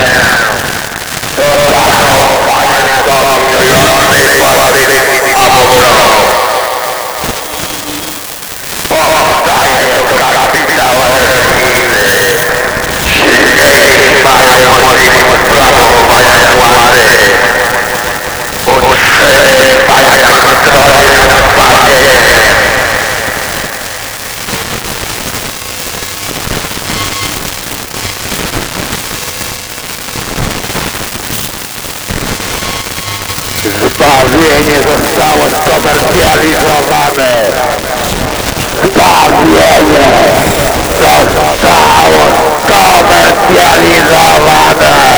Yeah. Zbawienie zostało skomercjalizowane. Zbawienie zostało skomercjalizowane.